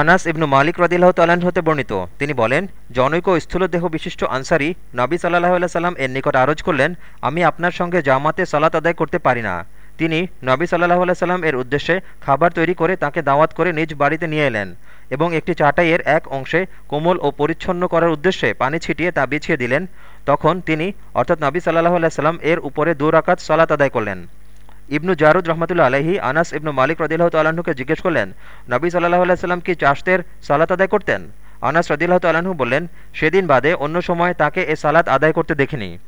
আনাস ইবনু মালিক রদিল্লাহ তাল্লাহ্ন হতে বর্ণিত। তিনি বলেন, জনৈক স্থূলদেহ বিশিষ্ট আনসারি নবী সাল্লাহ সাল্লাম এর নিকট আরজ করলেন, আমি আপনার সঙ্গে জামাতে সালাত আদায় করতে পারি না। তিনি নবী সাল্লাহ সাল্লাম এর উদ্দেশ্যে খাবার তৈরি করে তাকে দাওয়াত করে নিজ বাড়িতে নিয়ে এলেন এবং একটি চাটাইয়ের এক অংশে কোমল ও পরিচ্ছন্ন করার উদ্দেশ্যে পানি ছিটিয়ে তা বিছিয়ে দিলেন। তখন তিনি, অর্থাৎ নবী সাল্লাহ সাল্লাম এর উপরে দু রাকাত সালাত আদায় করলেন। ইবনু জারুদ রহমতুল্লা আলহি আনাস ইবনু মালিক রদিল্লাহ তাল্লাহ্নকে জিজ্ঞেস করলেন, নবী সাল্লাহ আল্লাহ কি চাষদের সালাত আদায় করতেন? আনাস রদিল্লাহ তাল্লাহ্ন বললেন, সেদিন বাদে অন্য সময় তাকে এ সালাত আদায় করতে দেখিনি।